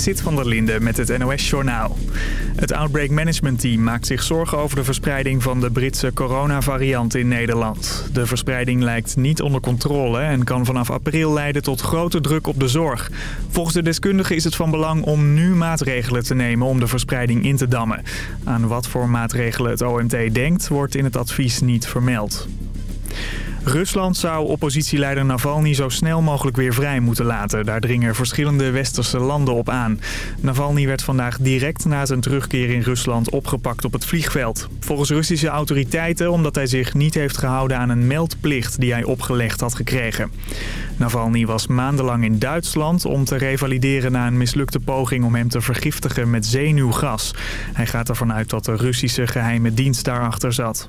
Sid van der Linde met het NOS-journaal. Het Outbreak Management Team maakt zich zorgen over de verspreiding van de Britse coronavariant in Nederland. De verspreiding lijkt niet onder controle en kan vanaf april leiden tot grote druk op de zorg. Volgens de deskundigen is het van belang om nu maatregelen te nemen om de verspreiding in te dammen. Aan wat voor maatregelen het OMT denkt, wordt in het advies niet vermeld. Rusland zou oppositieleider Navalny zo snel mogelijk weer vrij moeten laten. Daar dringen verschillende westerse landen op aan. Navalny werd vandaag direct na zijn terugkeer in Rusland opgepakt op het vliegveld. Volgens Russische autoriteiten omdat hij zich niet heeft gehouden aan een meldplicht die hij opgelegd had gekregen. Navalny was maandenlang in Duitsland om te revalideren na een mislukte poging om hem te vergiftigen met zenuwgas. Hij gaat ervan uit dat de Russische geheime dienst daarachter zat.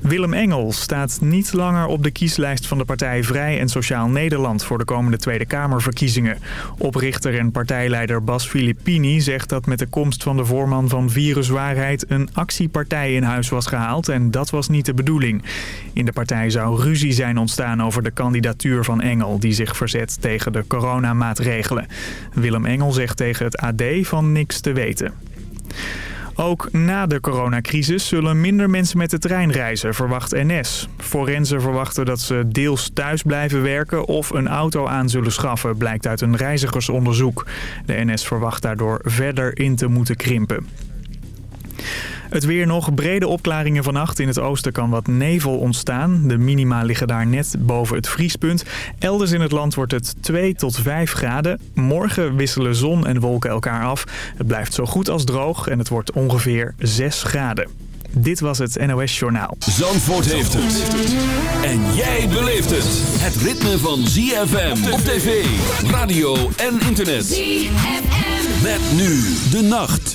Willem Engel staat niet langer op de kieslijst van de partij Vrij en Sociaal Nederland voor de komende Tweede Kamerverkiezingen. Oprichter en partijleider Bas Filippini zegt dat met de komst van de voorman van Viruswaarheid een actiepartij in huis was gehaald en dat was niet de bedoeling. In de partij zou ruzie zijn ontstaan over de kandidatuur van Engel die zich verzet tegen de coronamaatregelen. Willem Engel zegt tegen het AD van niks te weten. Ook na de coronacrisis zullen minder mensen met de trein reizen, verwacht NS. Forensen verwachten dat ze deels thuis blijven werken of een auto aan zullen schaffen, blijkt uit een reizigersonderzoek. De NS verwacht daardoor verder in te moeten krimpen. Het weer nog. Brede opklaringen vannacht. In het oosten kan wat nevel ontstaan. De minima liggen daar net boven het vriespunt. Elders in het land wordt het 2 tot 5 graden. Morgen wisselen zon en wolken elkaar af. Het blijft zo goed als droog en het wordt ongeveer 6 graden. Dit was het NOS Journaal. Zandvoort heeft het. En jij beleeft het. Het ritme van ZFM op tv, radio en internet. ZFM. Met nu de nacht.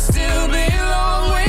still belong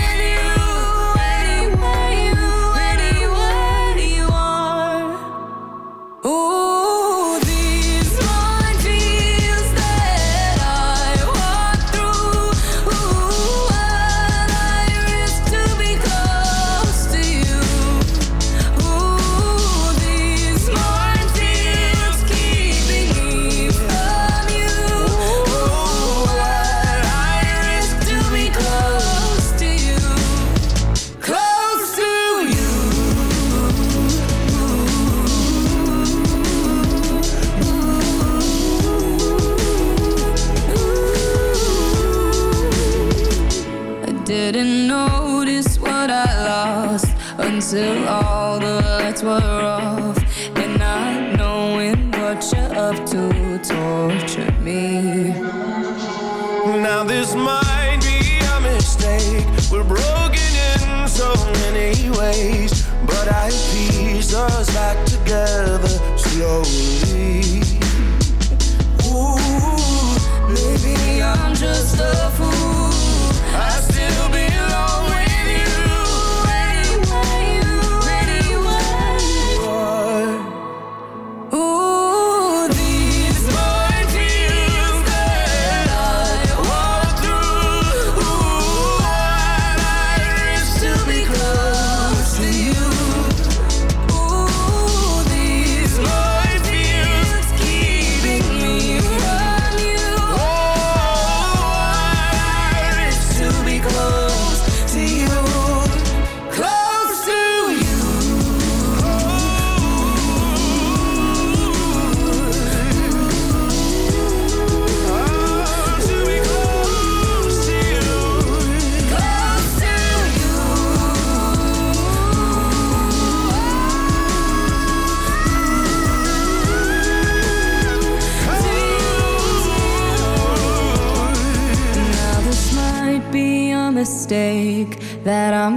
lights were off. And not knowing what you're up to torture me. Now this might be a mistake. We're broken in so many ways, but I piece us back together slowly. Ooh, maybe I'm just a fool. I still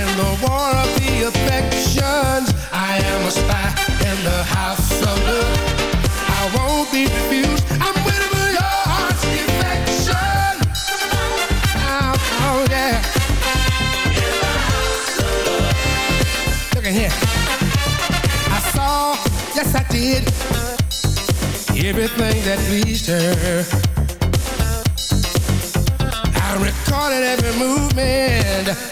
in the war of the affections. I am a spy in the house of love. I won't be refused. I'm waiting your heart's affection. Oh, oh yeah. Look at here. I saw, yes I did, everything that pleased her. I recorded every movement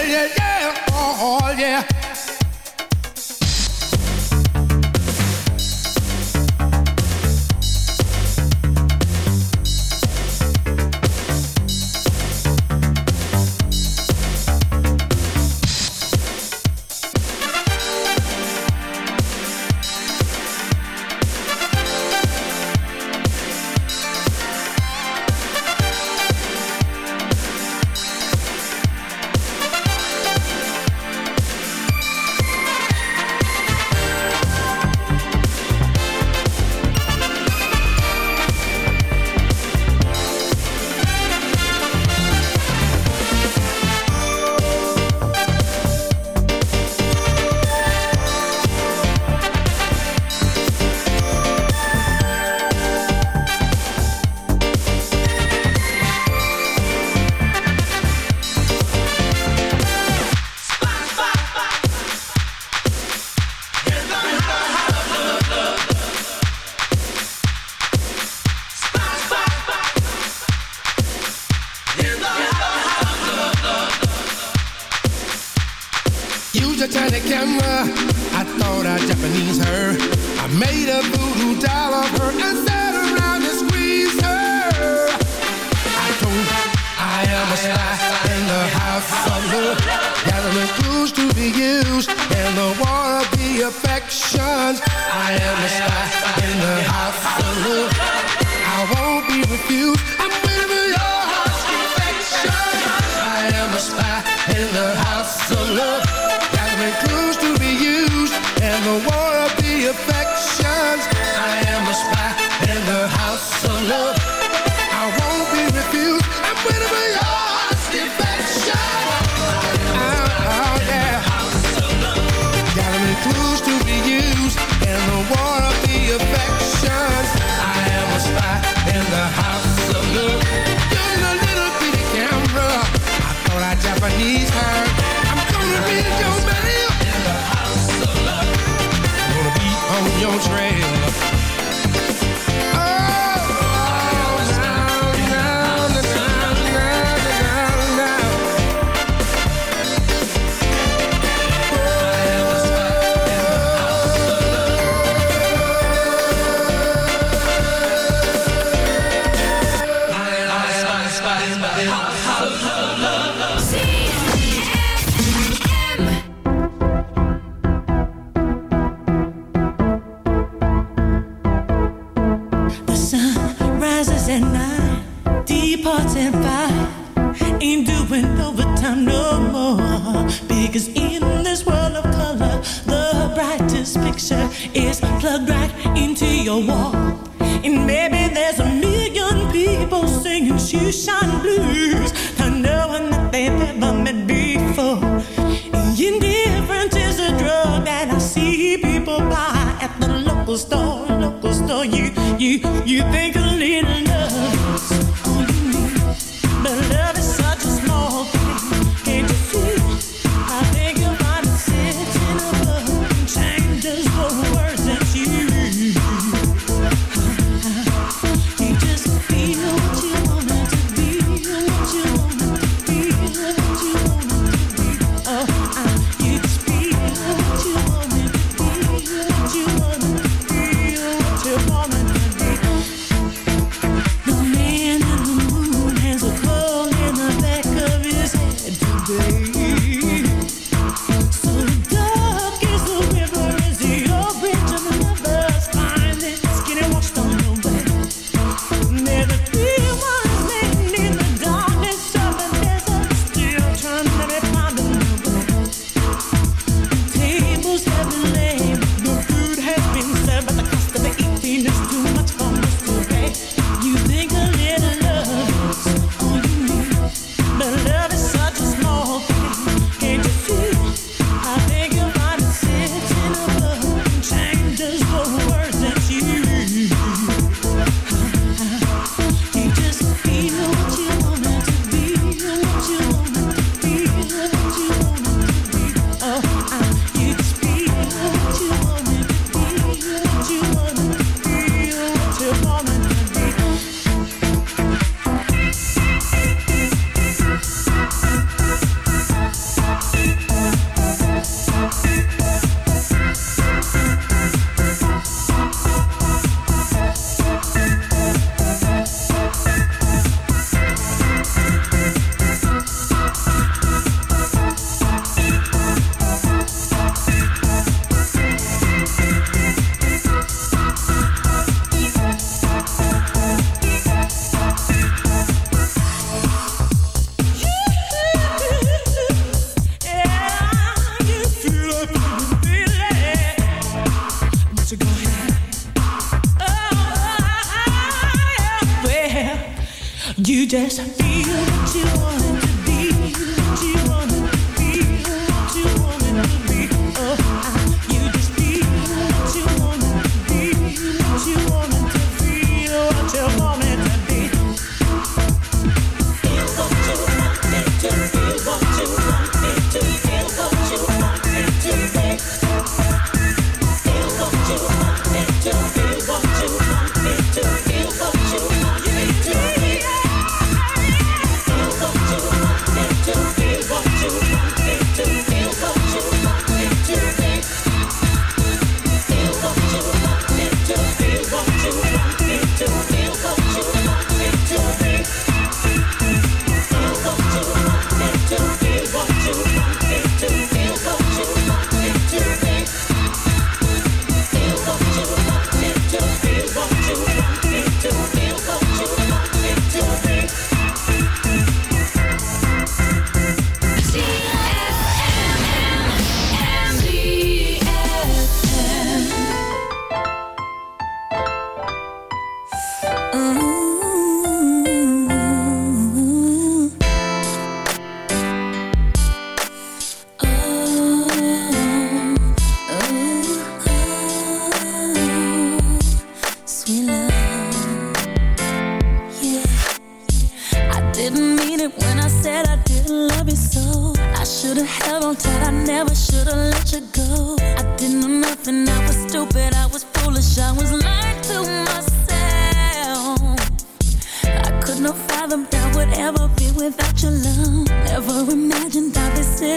You just feel what you want to be,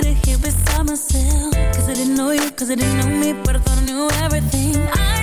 did it here beside myself. Cause I didn't know you, cause I didn't know me But I thought I knew everything. I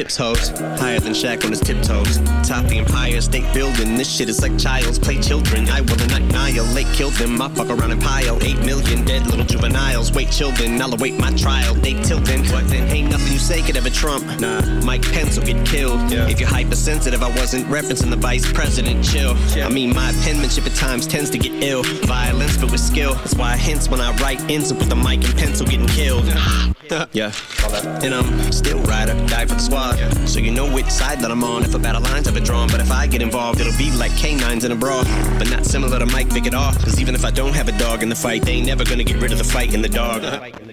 chips, hoes. Higher than Shaq on his tiptoes. Top the Empire State Building. This shit is like child's play children. I will annihilate, kill them. I fuck around and pile. Eight million dead little juveniles. Wait, children. I'll await my trial. They tilting. What then? Ain't nothing you say could ever trump. Nah, Mike Pence will get killed. If you're hypersensitive, I wasn't referencing the vice president. Chill. I mean, my penmanship at times tends to get ill. Violence, but with skill. That's why I hints when I write ends up with a mic and pencil getting killed. yeah. And I'm still rider, die for the squad. Yeah. So you know which side that I'm on if a battle line's ever drawn. But if I get involved, it'll be like canines in a brawl. But not similar to Mike Vick at all. Cause even if I don't have a dog in the fight, they ain't never gonna get rid of the fight in the dog.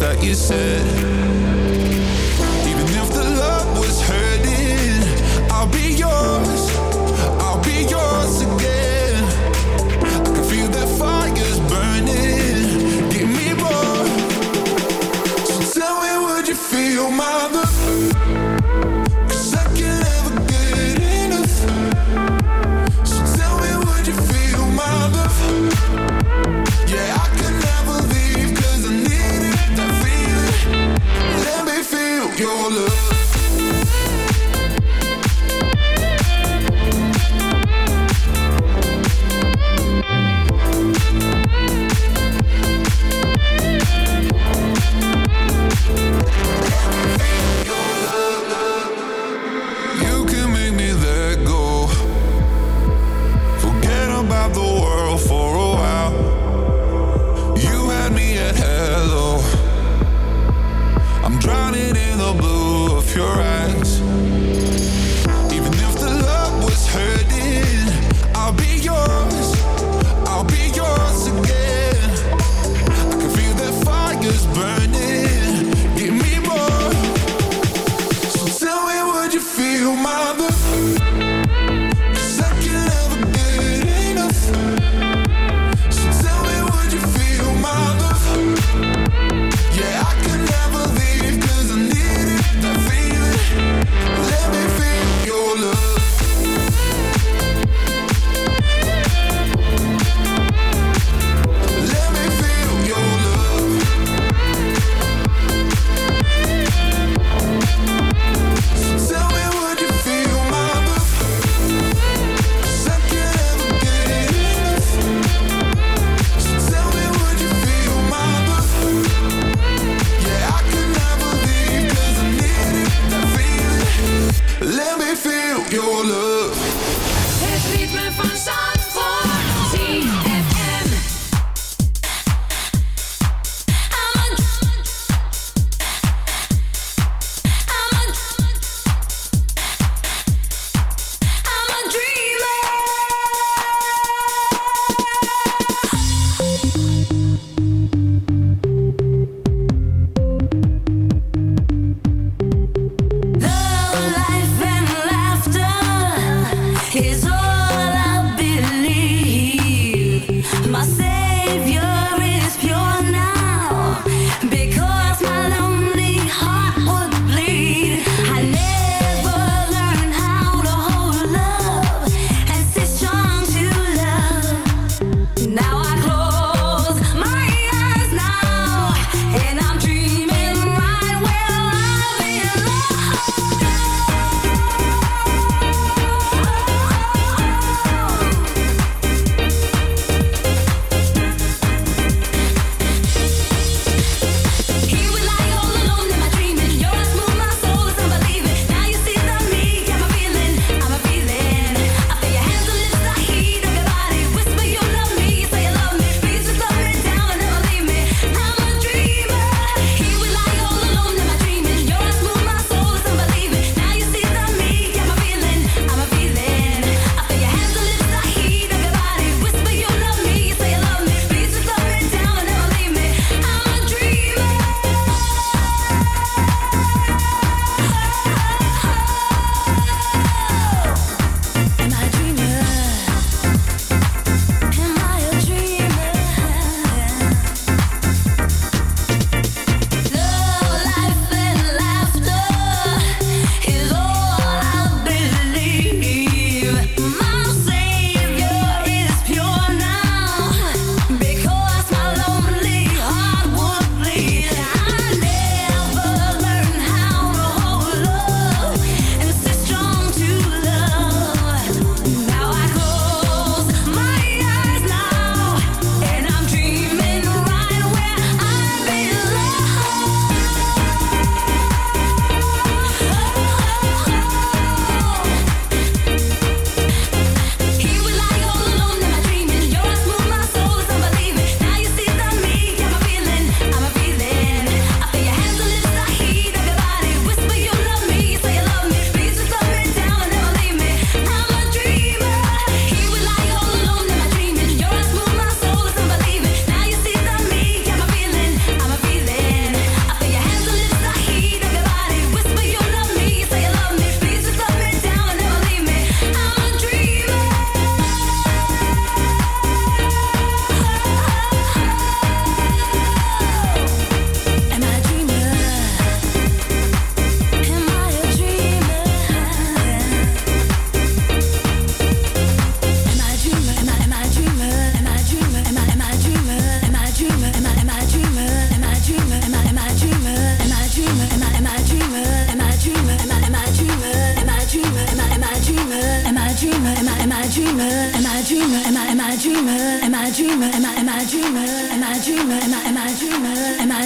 That you said.